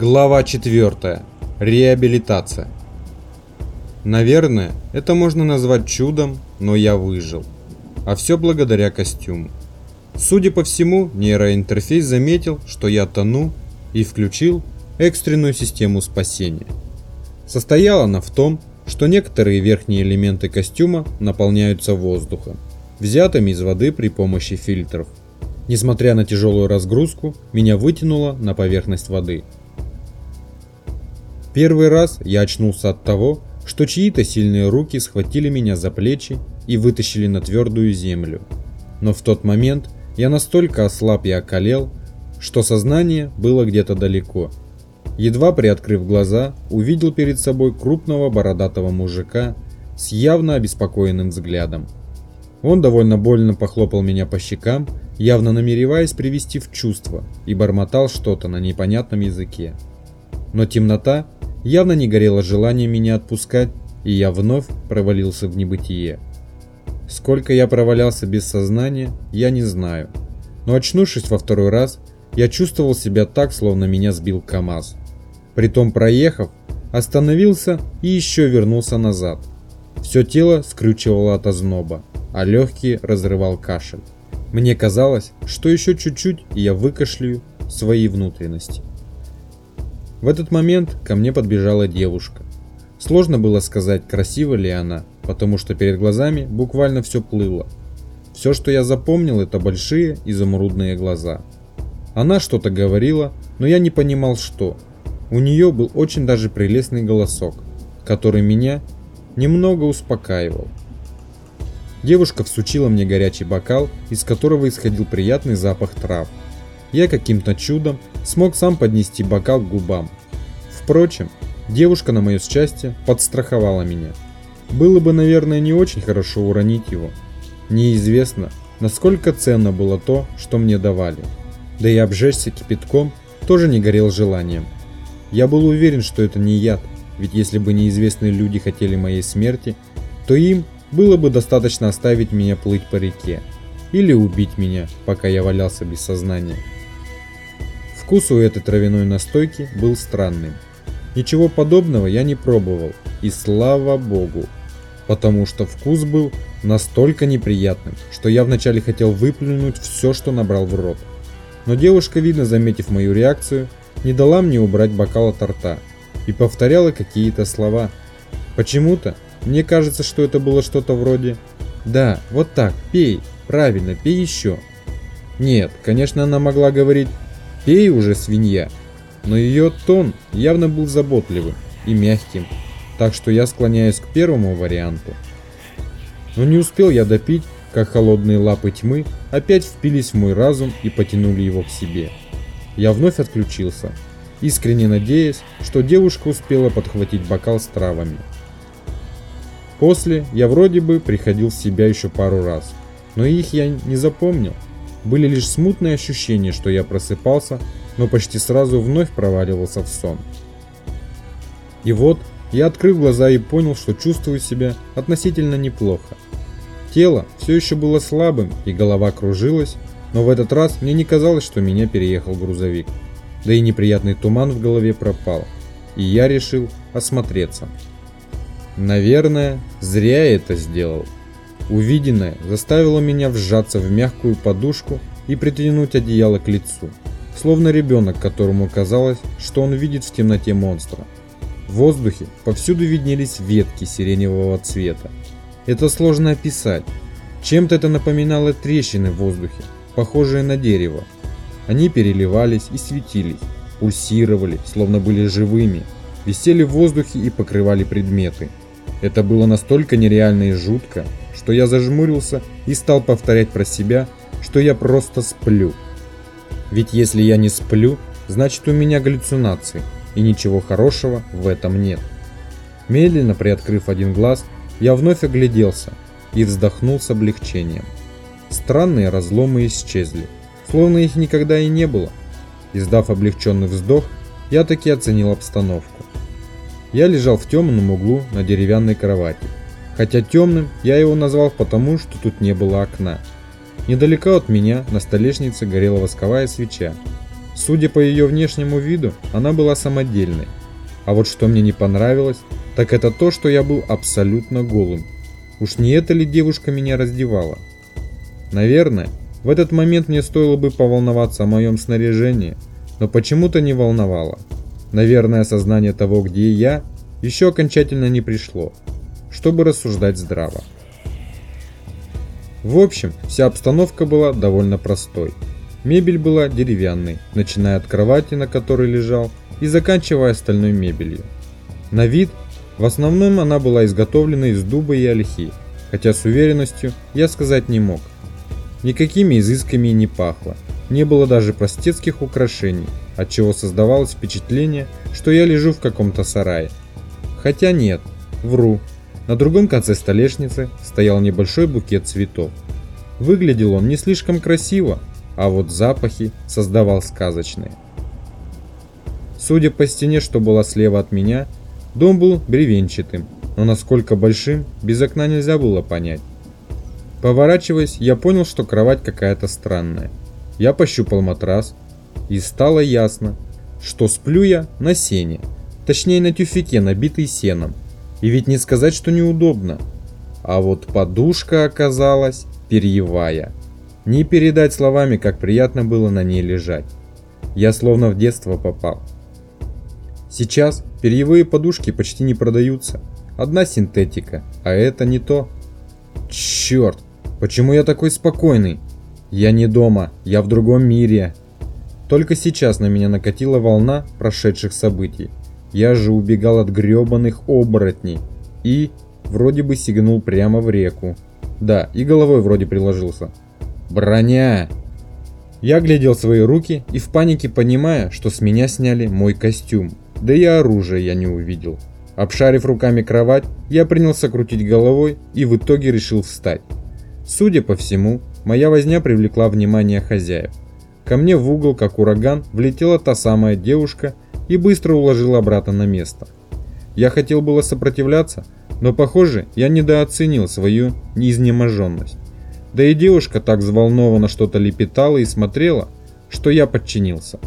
Глава 4. Реабилитация. Наверное, это можно назвать чудом, но я выжил. А все благодаря костюму. Судя по всему, нейроинтерфейс заметил, что я тону и включил экстренную систему спасения. Состояла она в том, что некоторые верхние элементы костюма наполняются воздухом, взятым из воды при помощи фильтров. Несмотря на тяжелую разгрузку, меня вытянуло на поверхность воды – Первый раз я очнулся от того, что чьи-то сильные руки схватили меня за плечи и вытащили на твердую землю. Но в тот момент я настолько ослаб и околел, что сознание было где-то далеко. Едва приоткрыв глаза, увидел перед собой крупного бородатого мужика с явно обеспокоенным взглядом. Он довольно больно похлопал меня по щекам, явно намереваясь привести в чувство, и бормотал что-то на непонятном языке. Но темнота явно не горело желание меня отпускать, и я вновь провалился в небытие. Сколько я провалялся без сознания, я не знаю. Но очнувшись во второй раз, я чувствовал себя так, словно меня сбил КАМАЗ. Притом проехав, остановился и еще вернулся назад. Все тело скрючивало от озноба, а легкие разрывал кашель. Мне казалось, что еще чуть-чуть и я выкашляю свои внутренности. В этот момент ко мне подбежала девушка. Сложно было сказать, красива ли она, потому что перед глазами буквально все плыло. Все, что я запомнил, это большие изумрудные глаза. Она что-то говорила, но я не понимал что. У нее был очень даже прелестный голосок, который меня немного успокаивал. Девушка всучила мне горячий бокал, из которого исходил приятный запах трав. Я каким-то чудом смог сам поднести бокал к губам. Впрочем, девушка на мое счастье подстраховала меня. Было бы, наверное, не очень хорошо уронить его. Неизвестно, насколько ценно было то, что мне давали. Да и обжечься кипятком тоже не горел желанием. Я был уверен, что это не яд, ведь если бы неизвестные люди хотели моей смерти, то им было бы достаточно оставить меня плыть по реке или убить меня, пока я валялся без сознания. Вкус у этой травяной настойки был странным. Ничего подобного я не пробовал, и слава богу, потому что вкус был настолько неприятным, что я вначале хотел выплюнуть все, что набрал в рот. Но девушка, видно заметив мою реакцию, не дала мне убрать бокал от рта и повторяла какие-то слова. Почему-то мне кажется, что это было что-то вроде «Да, вот так, пей, правильно, пей еще». Нет, конечно, она могла говорить Пей уже, свинья. Но ее тон явно был заботливым и мягким, так что я склоняюсь к первому варианту. Но не успел я допить, как холодные лапы тьмы опять впились в мой разум и потянули его к себе. Я вновь отключился, искренне надеясь, что девушка успела подхватить бокал с травами. После я вроде бы приходил в себя еще пару раз, но их я не запомнил. Были лишь смутные ощущения, что я просыпался, но почти сразу вновь проваливался в сон. И вот я открыл глаза и понял, что чувствую себя относительно неплохо. Тело все еще было слабым и голова кружилась, но в этот раз мне не казалось, что меня переехал грузовик. Да и неприятный туман в голове пропал, и я решил осмотреться. Наверное, зря я это сделал. Увиденное заставило меня вжаться в мягкую подушку и притянуть одеяло к лицу, словно ребенок, которому казалось, что он видит в темноте монстра. В воздухе повсюду виднелись ветки сиреневого цвета. Это сложно описать. Чем-то это напоминало трещины в воздухе, похожие на дерево. Они переливались и светились, пульсировали, словно были живыми, висели в воздухе и покрывали предметы. Это было настолько нереально и жутко, что я зажмурился и стал повторять про себя, что я просто сплю. Ведь если я не сплю, значит у меня галлюцинации, и ничего хорошего в этом нет. Медленно приоткрыв один глаз, я вновь огляделся и вздохнул с облегчением. Странные разломы исчезли, словно их никогда и не было. Издав облегченный вздох, я таки оценил обстановку. Я лежал в темном углу на деревянной кровати, Хотя темным я его назвал потому, что тут не было окна. Недалеко от меня на столешнице горела восковая свеча. Судя по ее внешнему виду, она была самодельной. А вот что мне не понравилось, так это то, что я был абсолютно голым. Уж не эта ли девушка меня раздевала? Наверное, в этот момент мне стоило бы поволноваться о моем снаряжении, но почему-то не волновало. Наверное, осознание того, где я, еще окончательно не пришло, чтобы рассуждать здраво. В общем, вся обстановка была довольно простой. Мебель была деревянной, начиная от кровати, на которой лежал, и заканчивая остальной мебелью. На вид, в основном она была изготовлена из дуба и ольхи, хотя с уверенностью я сказать не мог. Никакими изысками не пахло, не было даже простецких украшений, отчего создавалось впечатление, что я лежу в каком-то сарае. Хотя нет, вру, на другом конце столешницы стоял небольшой букет цветов. Выглядел он не слишком красиво, а вот запахи создавал сказочные. Судя по стене, что была слева от меня, дом был бревенчатым, но насколько большим, без окна нельзя было понять. Поворачиваясь, я понял, что кровать какая-то странная. Я пощупал матрас, и стало ясно, что сплю я на сене, точнее на тюфике, набитый сеном. И ведь не сказать, что неудобно. А вот подушка оказалась перьевая. Не передать словами, как приятно было на ней лежать. Я словно в детство попал. Сейчас перьевые подушки почти не продаются. Одна синтетика, а это не то. Черт, почему я такой спокойный? Я не дома, я в другом мире. Только сейчас на меня накатила волна прошедших событий. Я же убегал от гребаных оборотней и вроде бы сигнул прямо в реку. Да, и головой вроде приложился. Броня! Я глядел свои руки и в панике понимая, что с меня сняли мой костюм. Да и оружие я не увидел. Обшарив руками кровать, я принялся крутить головой и в итоге решил встать. Судя по всему, моя возня привлекла внимание хозяев. Ко мне в угол, как ураган, влетела та самая девушка и быстро уложил обратно на место. Я хотел было сопротивляться, но похоже, я недооценил свою неизнеможенность. Да и девушка так взволнованно что-то лепетала и смотрела, что я подчинился.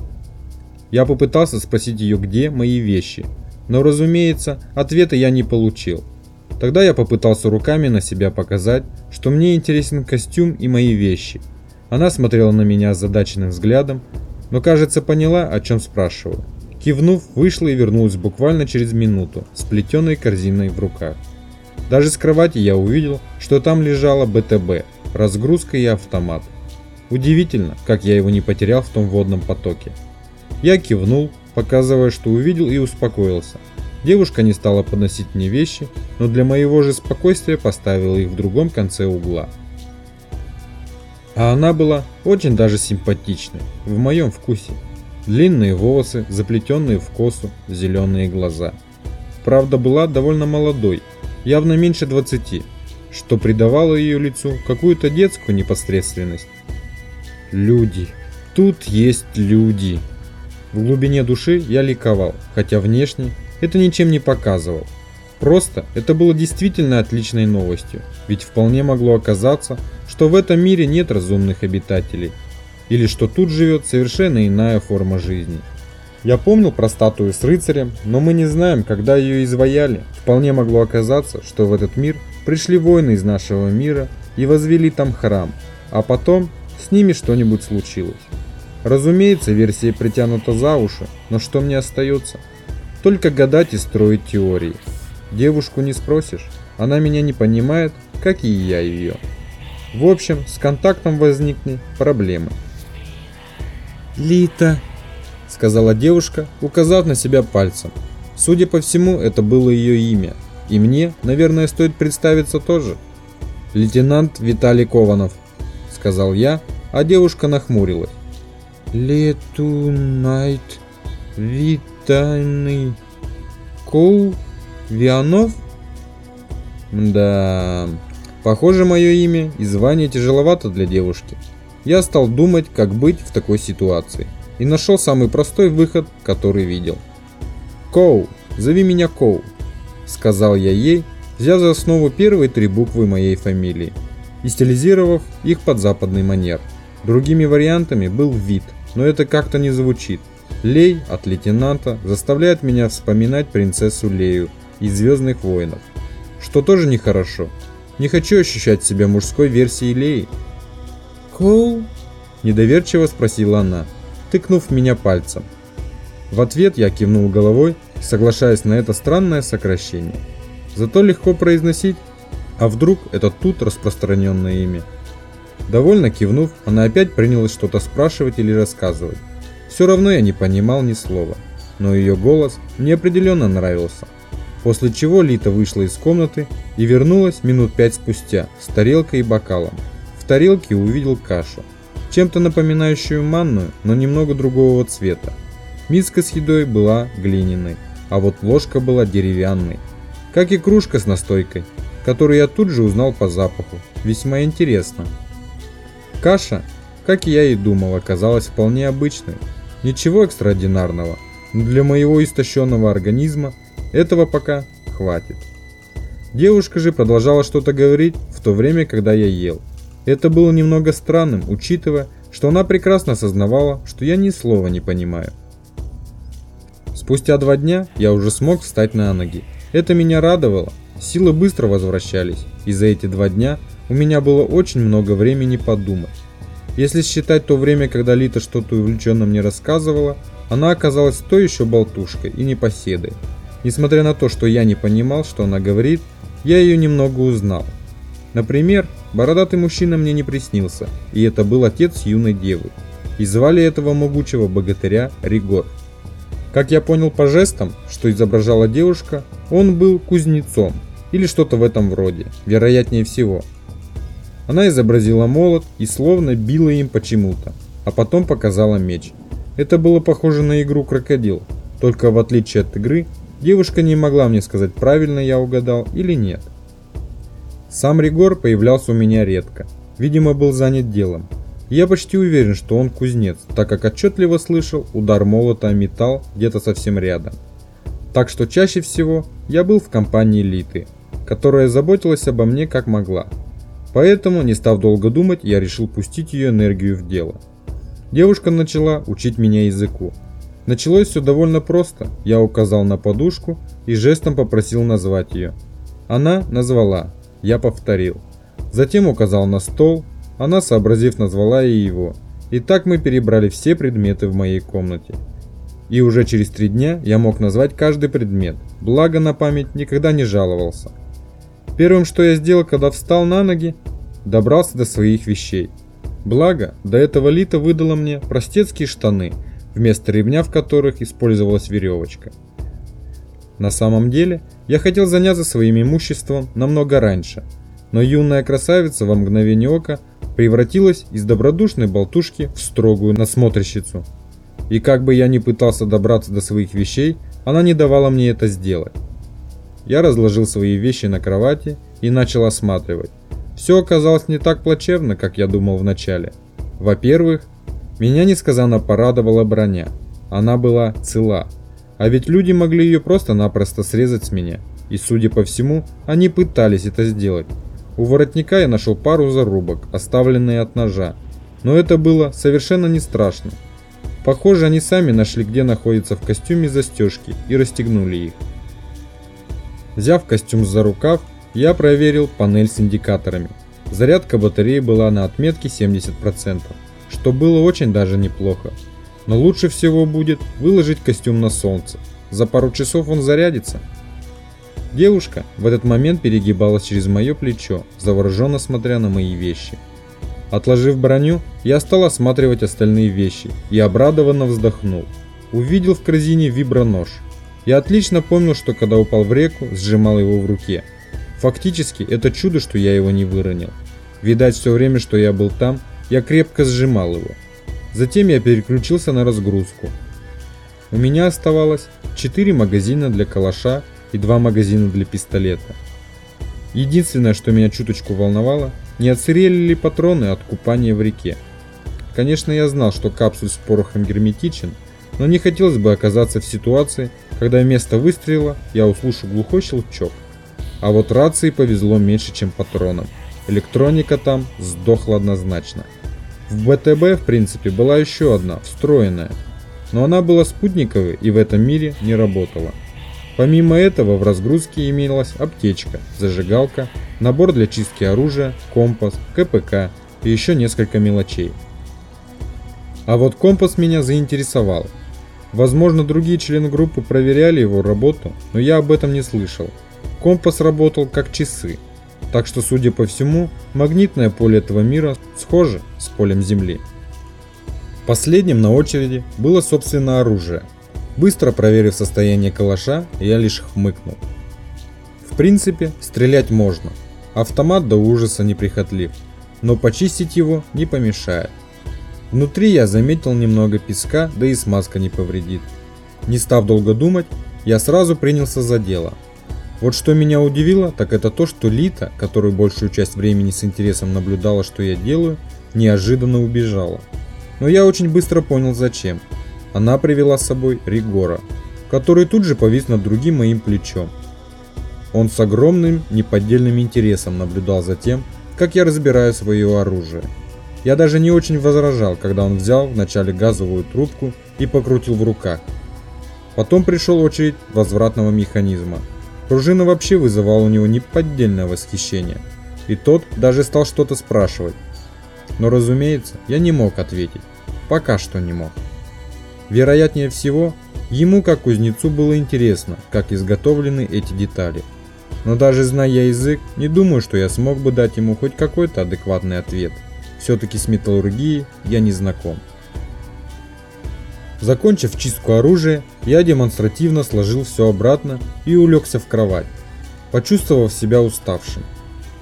Я попытался спросить ее, где мои вещи, но, разумеется, ответа я не получил. Тогда я попытался руками на себя показать, что мне интересен костюм и мои вещи. Она смотрела на меня с задаченным взглядом, но, кажется, поняла, о чем спрашиваю. Кивнув, вышла и вернулась буквально через минуту с плетеной корзиной в руках. Даже с кровати я увидел, что там лежала БТБ, разгрузка и автомат. Удивительно, как я его не потерял в том водном потоке. Я кивнул, показывая, что увидел и успокоился. Девушка не стала подносить мне вещи, но для моего же спокойствия поставила их в другом конце угла. А она была очень даже симпатичной, в моем вкусе. Длинные волосы, заплетенные в косу, зеленые глаза. Правда, была довольно молодой, явно меньше 20, что придавало ее лицу какую-то детскую непосредственность. Люди. Тут есть люди. В глубине души я ликовал, хотя внешне это ничем не показывал. Просто это было действительно отличной новостью, ведь вполне могло оказаться, что в этом мире нет разумных обитателей – или что тут живет совершенно иная форма жизни. Я помнил про статую с рыцарем, но мы не знаем, когда ее изваяли. Вполне могло оказаться, что в этот мир пришли воины из нашего мира и возвели там храм, а потом с ними что-нибудь случилось. Разумеется, версия притянута за уши, но что мне остается? Только гадать и строить теории. Девушку не спросишь, она меня не понимает, как и я ее. В общем, с контактом возникли проблемы. «Лита», — сказала девушка, указав на себя пальцем. Судя по всему, это было ее имя. И мне, наверное, стоит представиться тоже. «Лейтенант Виталий Кованов», — сказал я, а девушка нахмурилась. «Летунайт Витальный Коу Вианов?» Да, похоже, мое имя и звание тяжеловато для девушки. Я стал думать, как быть в такой ситуации, и нашел самый простой выход, который видел. «Коу, зови меня Коу», — сказал я ей, взяв за основу первые три буквы моей фамилии и стилизировав их под западный манер. Другими вариантами был вид, но это как-то не звучит. Лей от лейтенанта заставляет меня вспоминать принцессу Лею из Звездных воинов, что тоже нехорошо. Не хочу ощущать себя мужской версией Леи. «Коул?» – недоверчиво спросила она, тыкнув меня пальцем. В ответ я кивнул головой, соглашаясь на это странное сокращение. Зато легко произносить, а вдруг это тут распространенное имя. Довольно кивнув, она опять принялась что-то спрашивать или рассказывать. Все равно я не понимал ни слова, но ее голос мне определенно нравился. После чего Лита вышла из комнаты и вернулась минут пять спустя с тарелкой и бокалом. Тарелке увидел кашу, чем-то напоминающую манную, но немного другого цвета. Миска с едой была глиняной, а вот ложка была деревянной, как и кружка с настойкой, которую я тут же узнал по запаху. Весьма интересно. Каша, как я и думал, оказалась вполне обычной. Ничего экстраординарного, но для моего истощенного организма этого пока хватит. Девушка же продолжала что-то говорить в то время, когда я ел. Это было немного странным, учитывая, что она прекрасно осознавала, что я ни слова не понимаю. Спустя два дня я уже смог встать на ноги. Это меня радовало, силы быстро возвращались, и за эти два дня у меня было очень много времени подумать. Если считать то время, когда Лита что-то увлеченно мне рассказывала, она оказалась той еще болтушкой и непоседой. Несмотря на то, что я не понимал, что она говорит, я ее немного узнал. Например, бородатый мужчина мне не приснился, и это был отец юной девы. И звали этого могучего богатыря Ригор. Как я понял по жестам, что изображала девушка, он был кузнецом, или что-то в этом роде, вероятнее всего – она изобразила молот и словно била им почему-то, а потом показала меч. Это было похоже на игру крокодил, только в отличие от игры, девушка не могла мне сказать, правильно я угадал или нет. Сам Ригор появлялся у меня редко, видимо был занят делом. Я почти уверен, что он кузнец, так как отчетливо слышал удар молота о металл где-то совсем рядом. Так что чаще всего я был в компании Литы, которая заботилась обо мне как могла. Поэтому, не став долго думать, я решил пустить ее энергию в дело. Девушка начала учить меня языку. Началось все довольно просто. Я указал на подушку и жестом попросил назвать ее. Она назвала, я повторил. Затем указал на стол, она, сообразив, назвала и его. И так мы перебрали все предметы в моей комнате. И уже через три дня я мог назвать каждый предмет, благо на память никогда не жаловался. Первым, что я сделал, когда встал на ноги, добрался до своих вещей. Благо, до этого Лита выдала мне простецкие штаны, вместо ремня в которых использовалась веревочка. На самом деле, я хотел заняться своим имуществом намного раньше, но юная красавица во мгновение ока превратилась из добродушной болтушки в строгую насмотрщицу. И как бы я ни пытался добраться до своих вещей, она не давала мне это сделать. Я разложил свои вещи на кровати и начал осматривать. Все оказалось не так плачевно, как я думал вначале. Во-первых, меня несказанно порадовала броня. Она была цела. А ведь люди могли ее просто-напросто срезать с меня. И судя по всему, они пытались это сделать. У воротника я нашел пару зарубок, оставленные от ножа. Но это было совершенно не страшно. Похоже, они сами нашли, где находится в костюме застежки и расстегнули их. Взяв костюм за рукав, я проверил панель с индикаторами. Зарядка батареи была на отметке 70%, что было очень даже неплохо. Но лучше всего будет выложить костюм на солнце. За пару часов он зарядится. Девушка в этот момент перегибалась через мое плечо, завороженно смотря на мои вещи. Отложив броню, я стал осматривать остальные вещи и обрадованно вздохнул. Увидел в корзине вибронож – я отлично помнил, что когда упал в реку, сжимал его в руке. Фактически, это чудо, что я его не выронил. Видать, все время, что я был там, я крепко сжимал его. Затем я переключился на разгрузку. У меня оставалось 4 магазина для калаша и 2 магазина для пистолета. Единственное, что меня чуточку волновало, не отсырели ли патроны от купания в реке. Конечно, я знал, что капсуль с порохом герметичен, но не хотелось бы оказаться в ситуации, когда вместо выстрела я услышу глухой щелчок. А вот рации повезло меньше, чем патронам. Электроника там сдохла однозначно. В БТБ, в принципе, была еще одна, встроенная, но она была спутниковой и в этом мире не работала. Помимо этого в разгрузке имелась аптечка, зажигалка, набор для чистки оружия, компас, КПК и еще несколько мелочей. А вот компас меня заинтересовал. Возможно, другие члены группы проверяли его работу, но я об этом не слышал. Компас работал как часы, так что, судя по всему, магнитное поле этого мира схоже с полем Земли. Последним на очереди было собственно оружие – Быстро проверив состояние калаша, я лишь хмыкнул. В принципе, стрелять можно. Автомат до ужаса неприхотлив, но почистить его не помешает. Внутри я заметил немного песка, да и смазка не повредит. Не став долго думать, я сразу принялся за дело. Вот что меня удивило, так это то, что Лита, которая большую часть времени с интересом наблюдала, что я делаю, неожиданно убежала. Но я очень быстро понял зачем она привела с собой Ригора, который тут же повис над другим моим плечом. Он с огромным неподдельным интересом наблюдал за тем, как я разбираю свое оружие. Я даже не очень возражал, когда он взял вначале газовую трубку и покрутил в руках. Потом пришел очередь возвратного механизма. Пружина вообще вызывала у него неподдельное восхищение. И тот даже стал что-то спрашивать. Но разумеется, я не мог ответить. Пока что не мог. Вероятнее всего, ему как кузнецу было интересно, как изготовлены эти детали. Но даже зная язык, не думаю, что я смог бы дать ему хоть какой-то адекватный ответ. Все-таки с металлургией я не знаком. Закончив чистку оружия, я демонстративно сложил все обратно и улегся в кровать, почувствовав себя уставшим.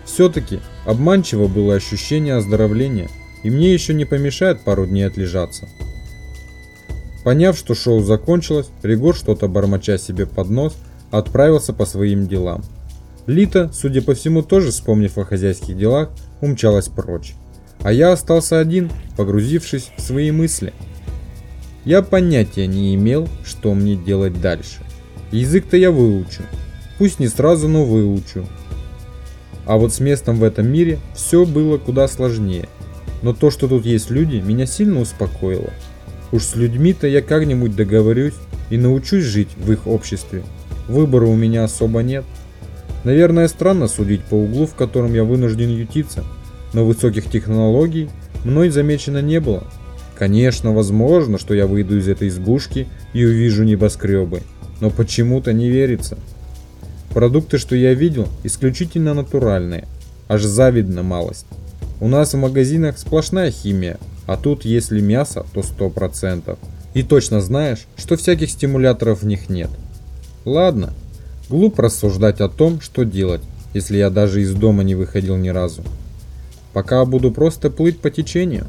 Все-таки обманчиво было ощущение оздоровления, и мне еще не помешает пару дней отлежаться. Поняв, что шоу закончилось, Ригор, что-то бормоча себе под нос, отправился по своим делам. Лита, судя по всему, тоже вспомнив о хозяйских делах, умчалась прочь. А я остался один, погрузившись в свои мысли. Я понятия не имел, что мне делать дальше. Язык-то я выучу. Пусть не сразу, но выучу. А вот с местом в этом мире все было куда сложнее. Но то, что тут есть люди, меня сильно успокоило. Уж с людьми-то я как-нибудь договорюсь и научусь жить в их обществе. Выбора у меня особо нет. Наверное, странно судить по углу, в котором я вынужден ютиться, но высоких технологий мной замечено не было. Конечно, возможно, что я выйду из этой избушки и увижу небоскребы, но почему-то не верится. Продукты, что я видел, исключительно натуральные, аж завидно малость. У нас в магазинах сплошная химия, а тут если мясо, то 100%. И точно знаешь, что всяких стимуляторов в них нет. Ладно, глупо рассуждать о том, что делать, если я даже из дома не выходил ни разу. Пока буду просто плыть по течению.